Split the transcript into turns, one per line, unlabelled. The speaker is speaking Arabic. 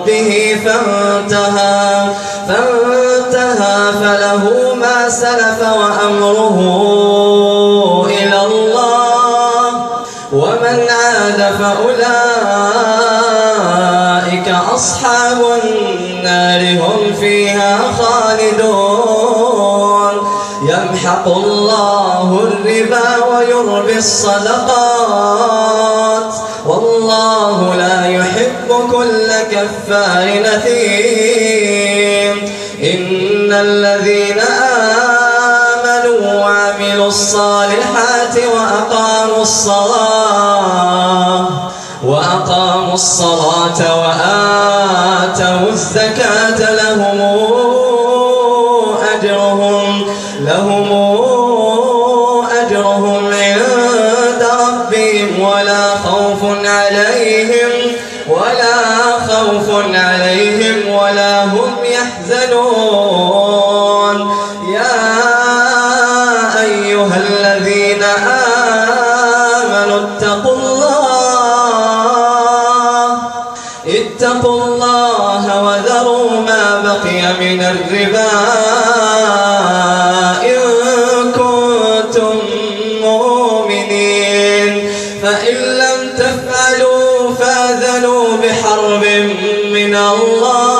ربه فانتهى فانتهى فله ما سلف وأمره إلى الله. ومن عاد فأولئك أصحاب النار هم فيها خالدون. يمحق الله الربا ويربي الصدقات. والله لا يحب كل كفار نثيم. إن الذين آمنوا وعملوا الصالحات وأقاموا الصلاة وأقاموا الصلاة وآتوا الزكاة لهم أجرهم لهم أجرهم عند ربهم ولا خوف عليهم. هم يحزنون. يا أيها الذين آمنوا اتقوا الله اتقوا الله وذروا ما بقي من الربا إن كنتم مؤمنين. فإن لم تفعلوا فأذنوا بحرب من الله.